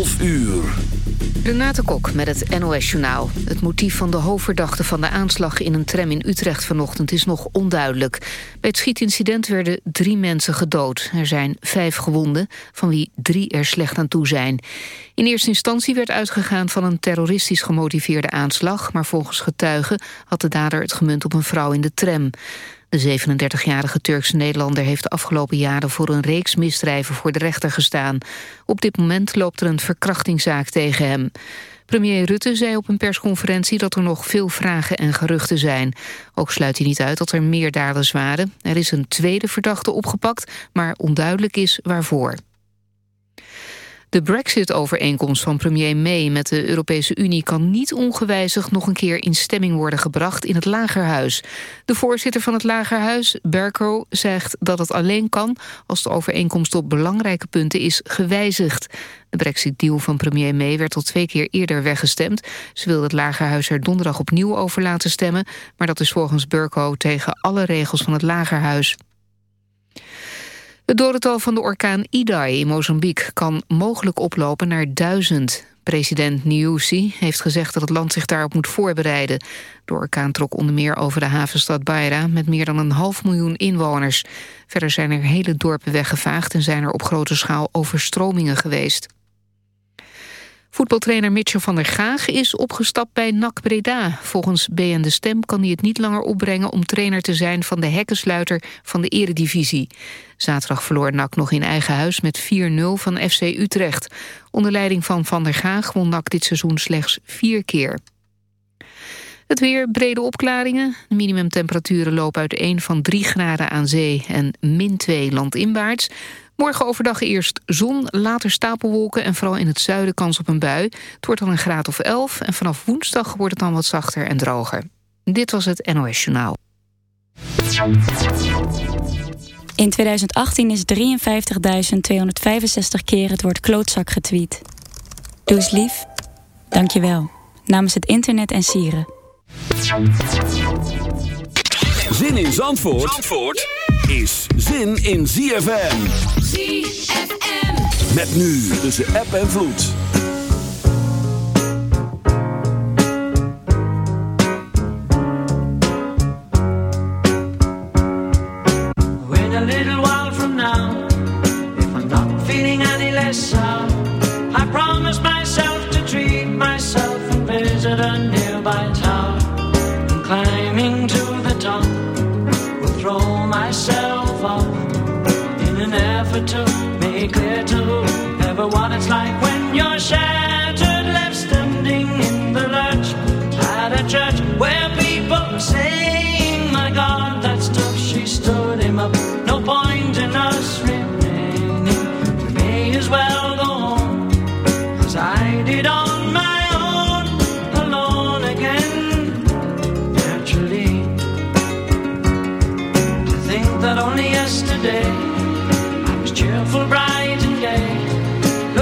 11 uur. Renate Kok met het NOS Journaal. Het motief van de hoofdverdachte van de aanslag in een tram in Utrecht vanochtend is nog onduidelijk. Bij het schietincident werden drie mensen gedood. Er zijn vijf gewonden, van wie drie er slecht aan toe zijn. In eerste instantie werd uitgegaan van een terroristisch gemotiveerde aanslag... maar volgens getuigen had de dader het gemunt op een vrouw in de tram. De 37-jarige Turkse Nederlander heeft de afgelopen jaren voor een reeks misdrijven voor de rechter gestaan. Op dit moment loopt er een verkrachtingszaak tegen hem. Premier Rutte zei op een persconferentie dat er nog veel vragen en geruchten zijn. Ook sluit hij niet uit dat er meer daders waren. Er is een tweede verdachte opgepakt, maar onduidelijk is waarvoor. De brexit-overeenkomst van premier May met de Europese Unie... kan niet ongewijzigd nog een keer in stemming worden gebracht in het Lagerhuis. De voorzitter van het Lagerhuis, Berko, zegt dat het alleen kan... als de overeenkomst op belangrijke punten is gewijzigd. De brexit-deal van premier May werd al twee keer eerder weggestemd. Ze wil het Lagerhuis er donderdag opnieuw over laten stemmen... maar dat is volgens Berko tegen alle regels van het Lagerhuis. Het dodental van de orkaan Idai in Mozambique kan mogelijk oplopen naar duizend. President Nyusi heeft gezegd dat het land zich daarop moet voorbereiden. De orkaan trok onder meer over de havenstad Beira... met meer dan een half miljoen inwoners. Verder zijn er hele dorpen weggevaagd... en zijn er op grote schaal overstromingen geweest. Voetbaltrainer Mitchell van der Gaag is opgestapt bij NAC Breda. Volgens BN De Stem kan hij het niet langer opbrengen om trainer te zijn van de hekkensluiter van de eredivisie. Zaterdag verloor NAC nog in eigen huis met 4-0 van FC Utrecht. Onder leiding van Van der Gaag won NAC dit seizoen slechts vier keer. Het weer, brede opklaringen. De minimumtemperaturen lopen uiteen van 3 graden aan zee en min 2 landinwaarts. Morgen overdag eerst zon, later stapelwolken en vooral in het zuiden kans op een bui. Het wordt dan een graad of 11 en vanaf woensdag wordt het dan wat zachter en droger. Dit was het NOS Journaal. In 2018 is 53.265 keer het woord klootzak getweet. Doe eens lief. Dank je wel. Namens het internet en sieren. Zin in Zandvoort, Zandvoort? Is zin in ZFM. ZFM. Met nu tussen app en vloed. When a little while from now, if I'm not feeling any less sound, I promise to make clear to what it's like when you're shattered,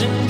legend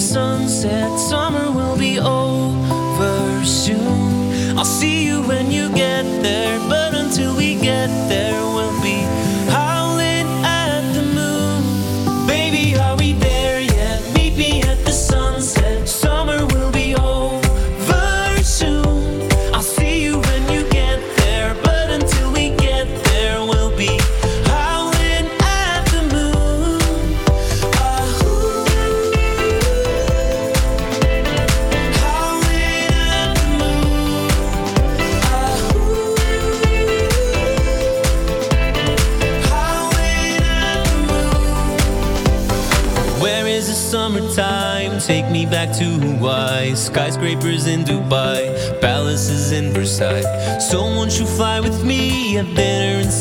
sunset summer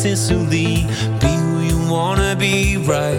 Sicily. Be who you wanna be, right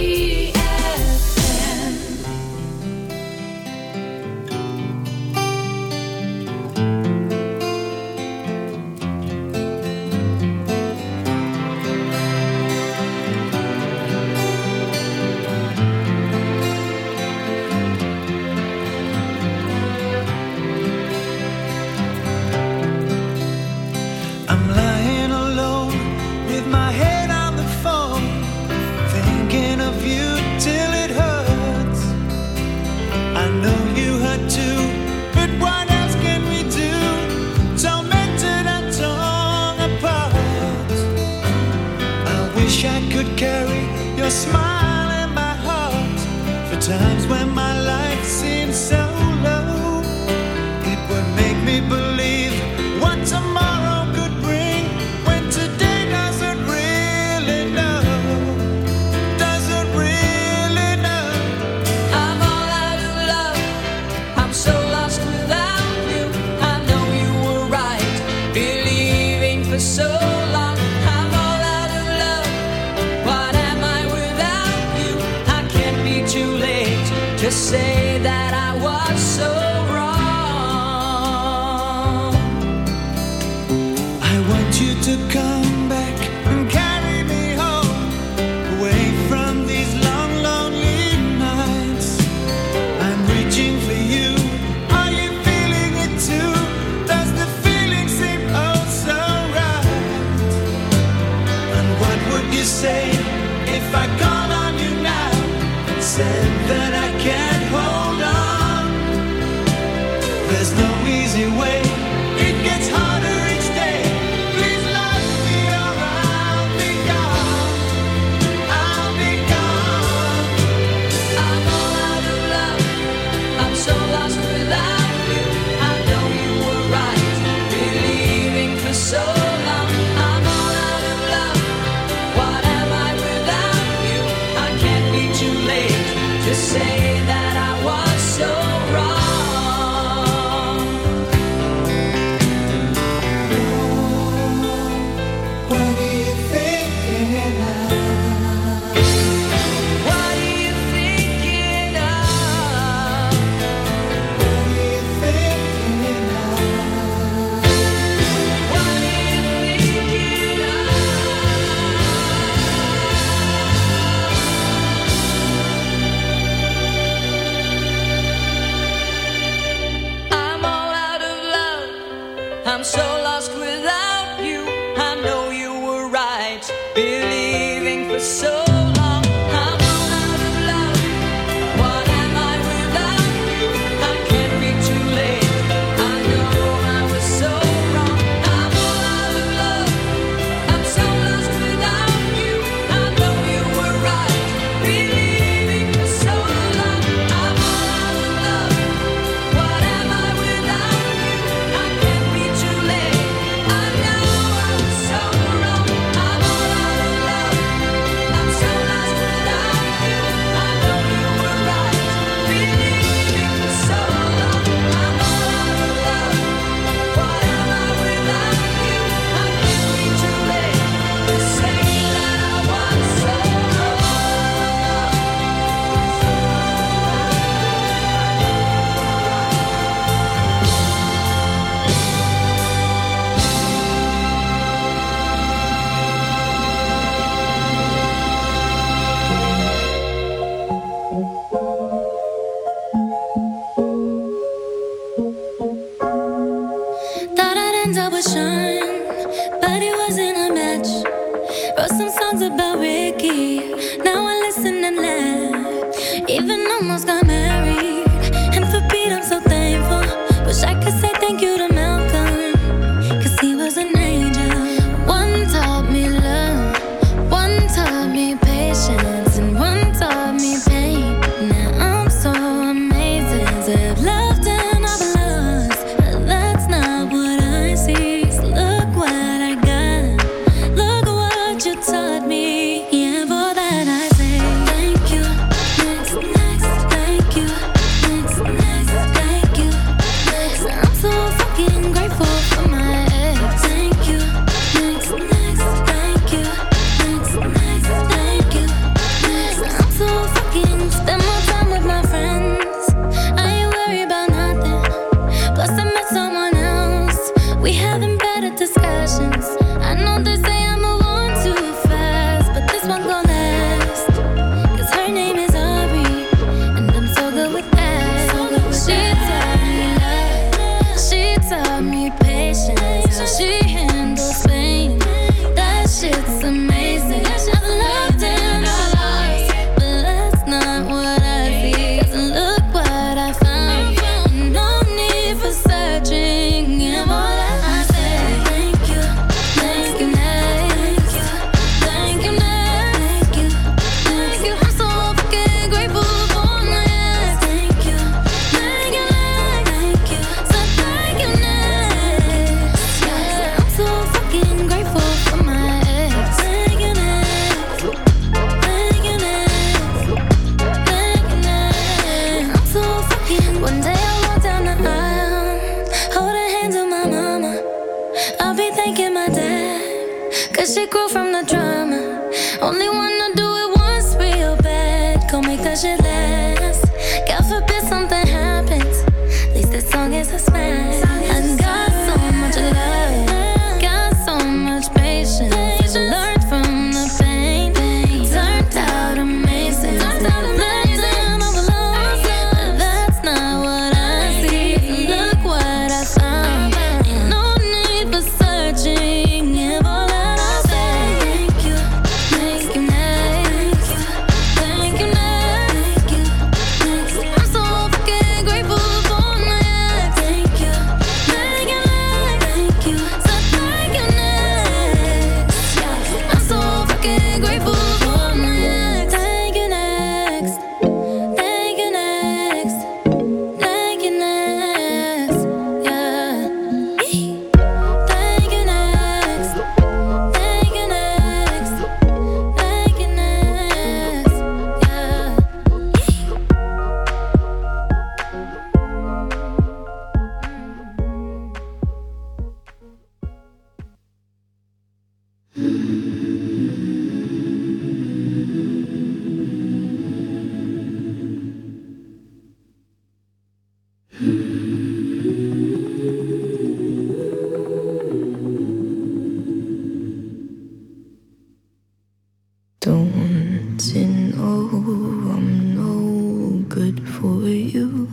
Good for you?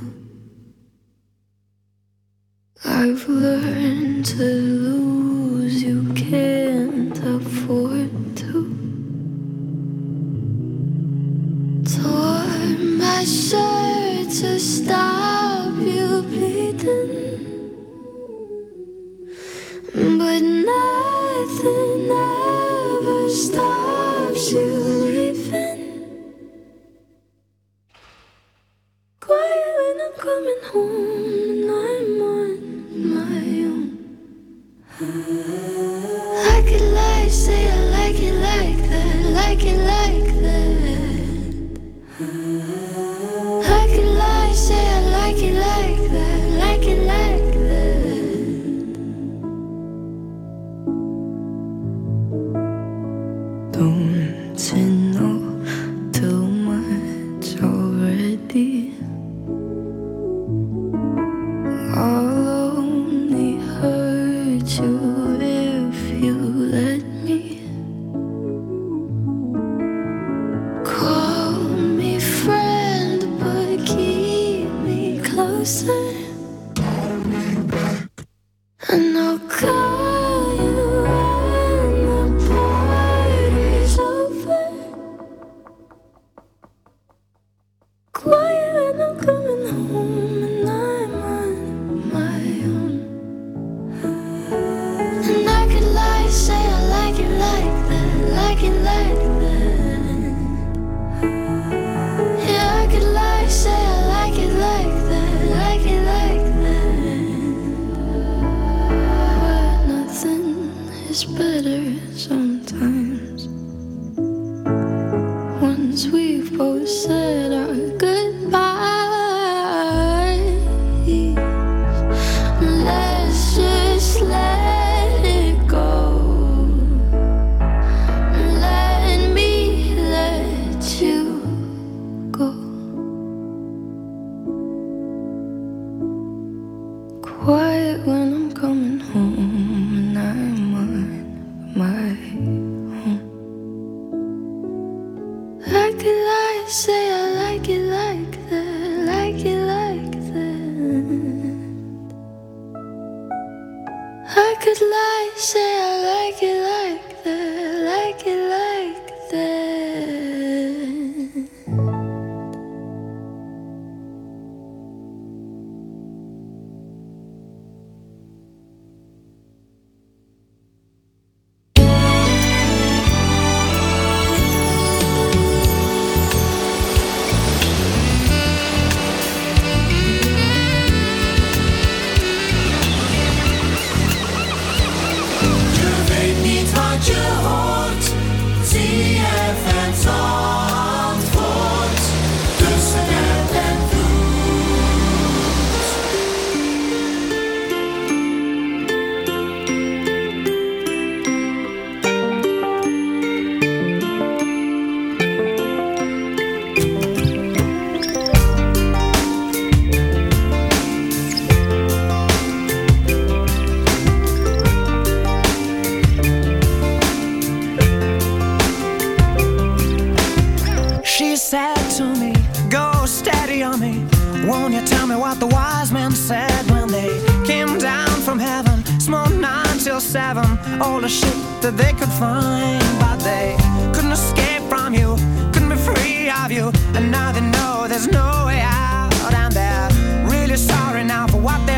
I've learned to lose, better sometimes. steady on me. Won't you tell me what the wise men said when they came down from heaven? Small nine till seven, all the shit that they could find. But they couldn't escape from you, couldn't be free of you. And now they know there's no way out. And they're really sorry now for what they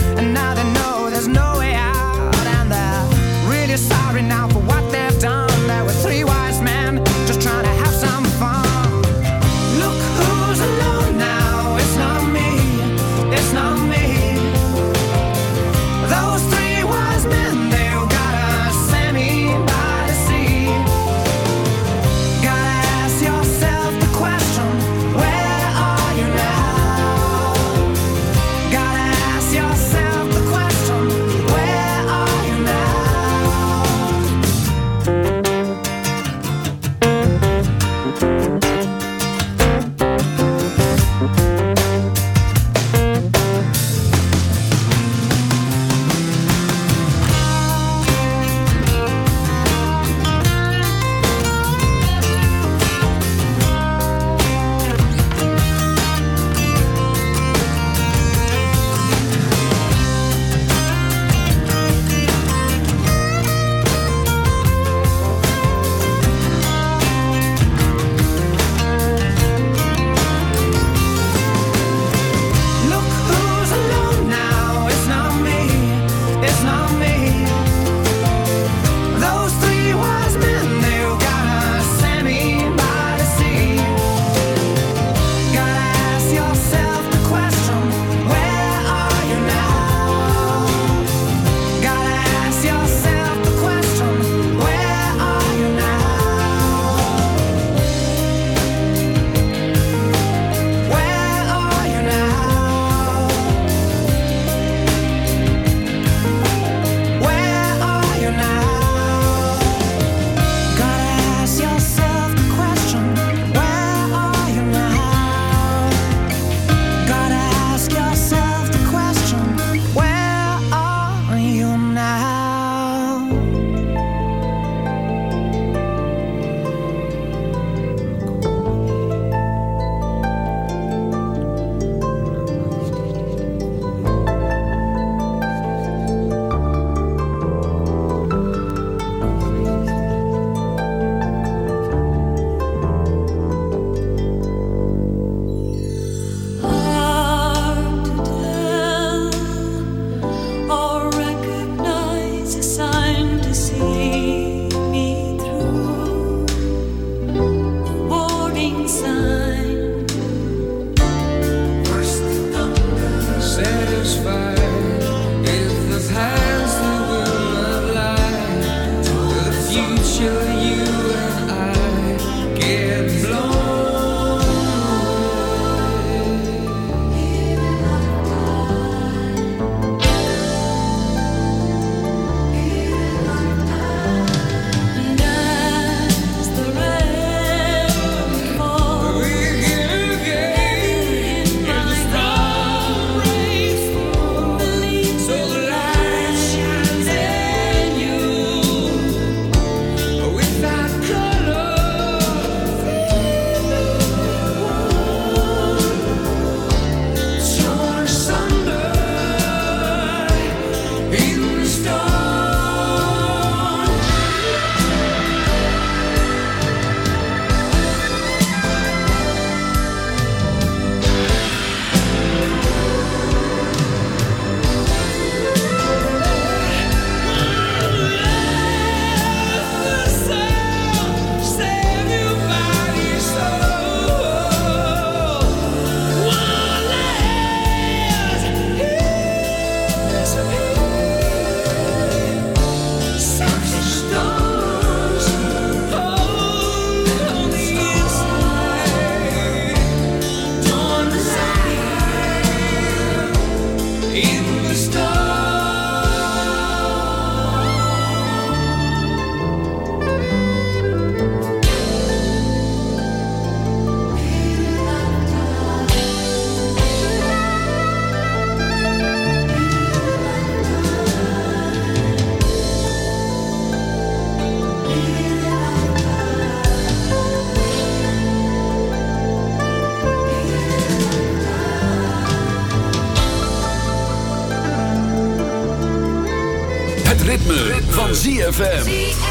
Van ZFM.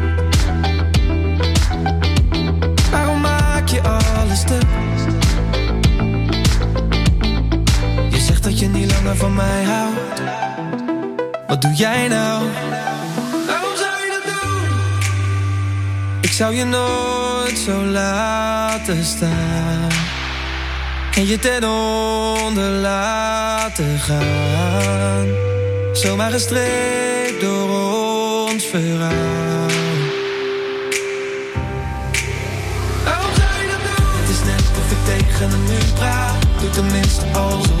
Langer van mij houdt. Wat doe jij nou? Waarom zou je dat doen? Ik zou je nooit zo laten staan. En je ten onder laten gaan. Zomaar gestreept door ons verhaal. Waarom zou je dat doen? Het is net of ik tegen een muur praat. Doe tenminste alsof.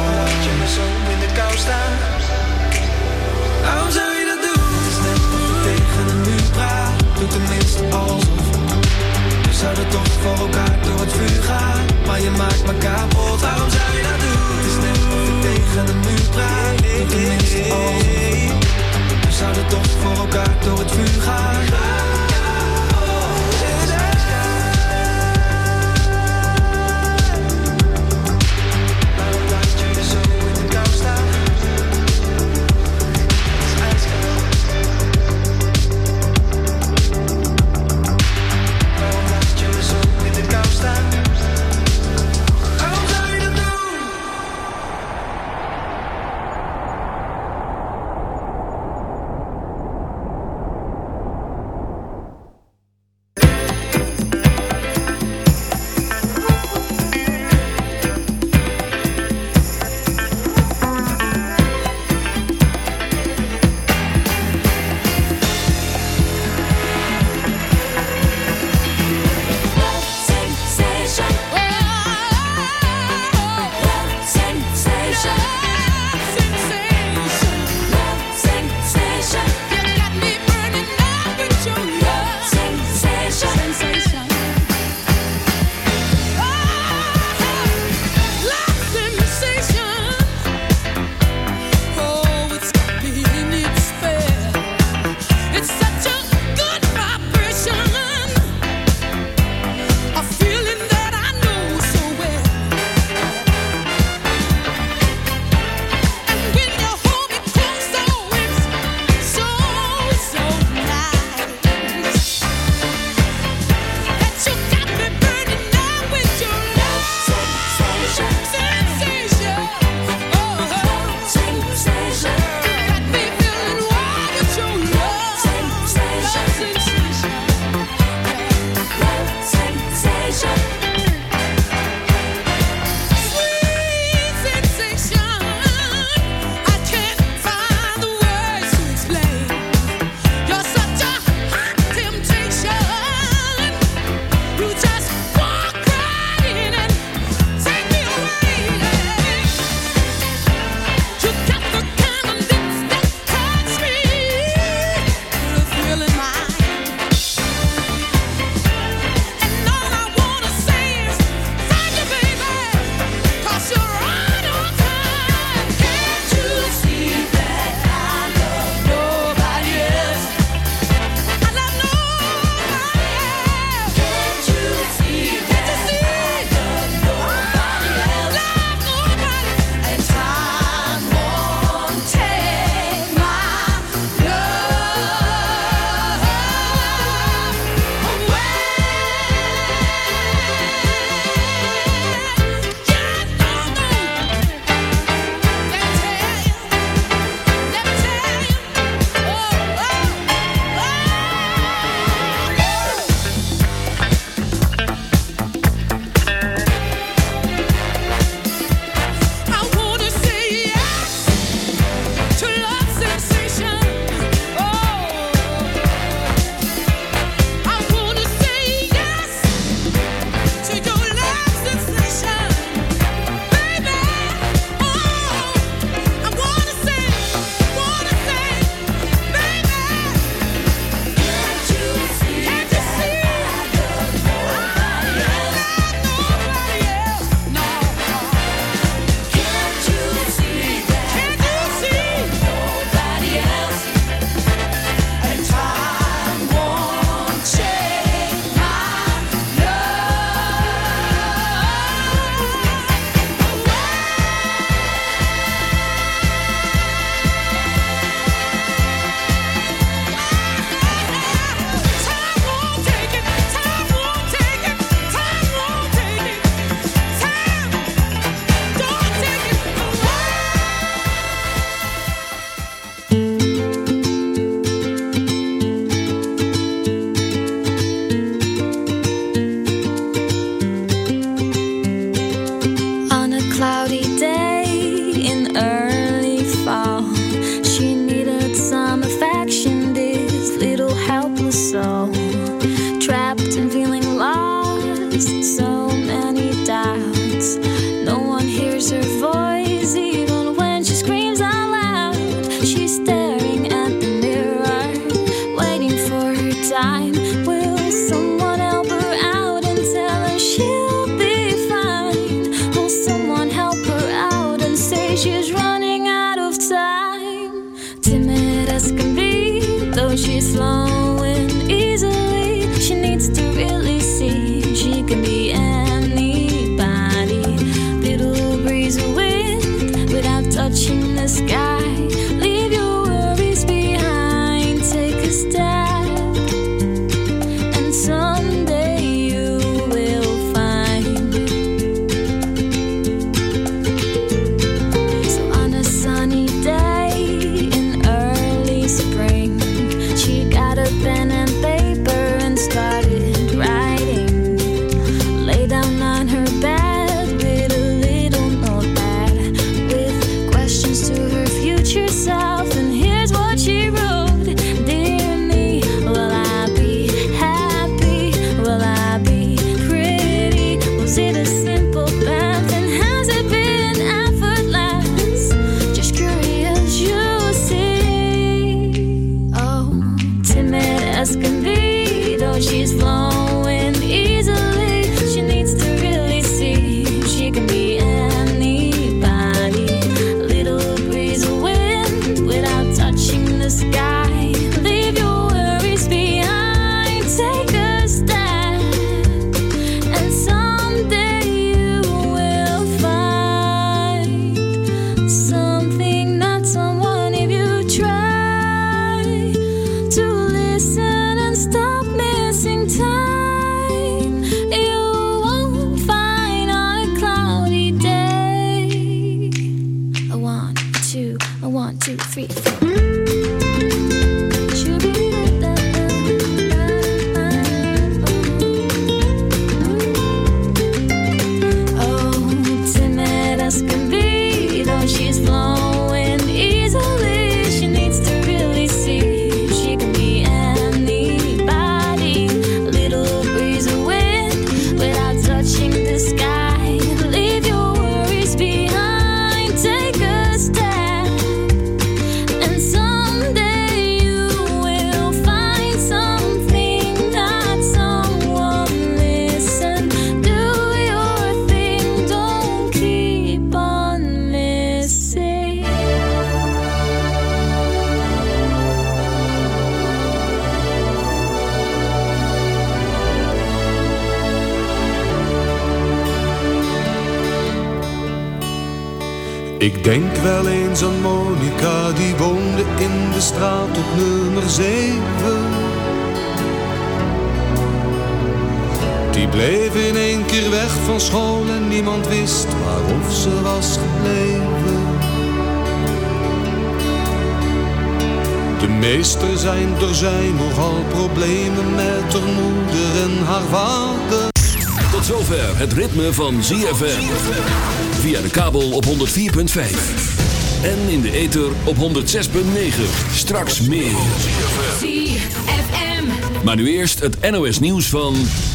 Tenminste alsof. We zouden toch voor elkaar door het vuur gaan. Maar je maakt me kapot. Waarom zou je dat doen? Het is net of tegen een muur praat. Tenminste. We zouden toch voor elkaar door het vuur gaan. so many doubts. Meester zijn, er zijn nogal problemen met haar moeder en haar vader. Tot zover het ritme van ZFM. Via de kabel op 104.5. En in de ether op 106.9. Straks meer. ZFM. Maar nu eerst het NOS nieuws van...